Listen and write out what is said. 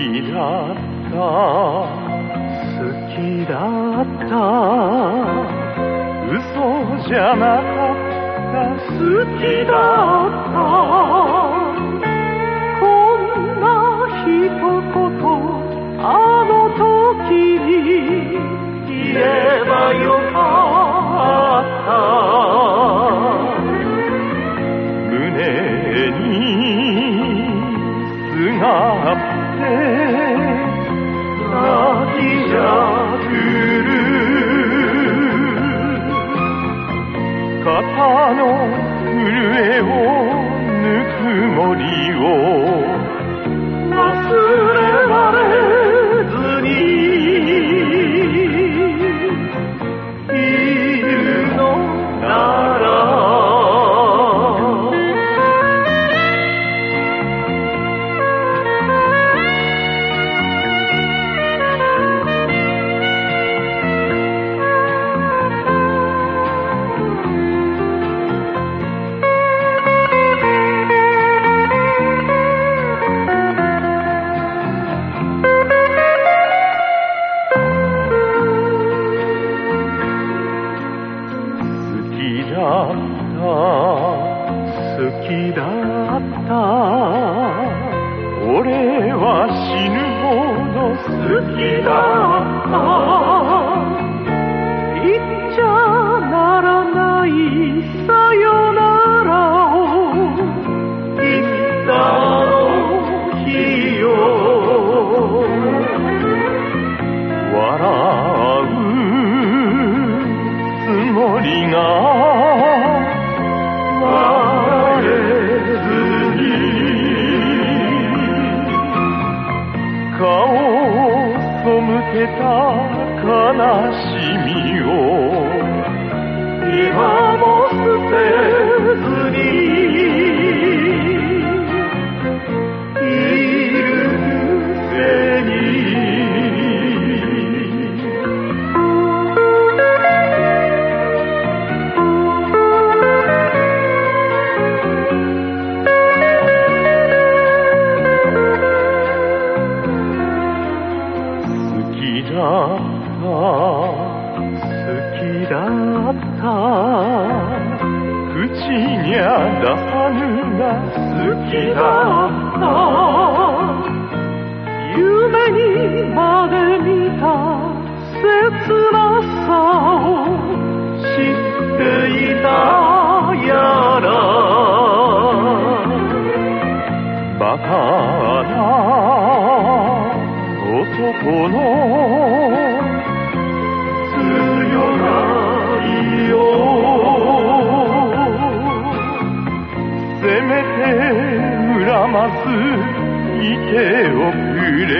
きだった好きだった。嘘じゃなかった。好きだった。肩の震えをぬくもりを。だった。好きだった。俺は死ぬほど好きだった。顔を背けた悲しみを。今もきだった好きだった。口にゃ出さぬが好きだった。夢にまで見た切なさを知っていた。この強がりよ。せめて恨ますいておくれ。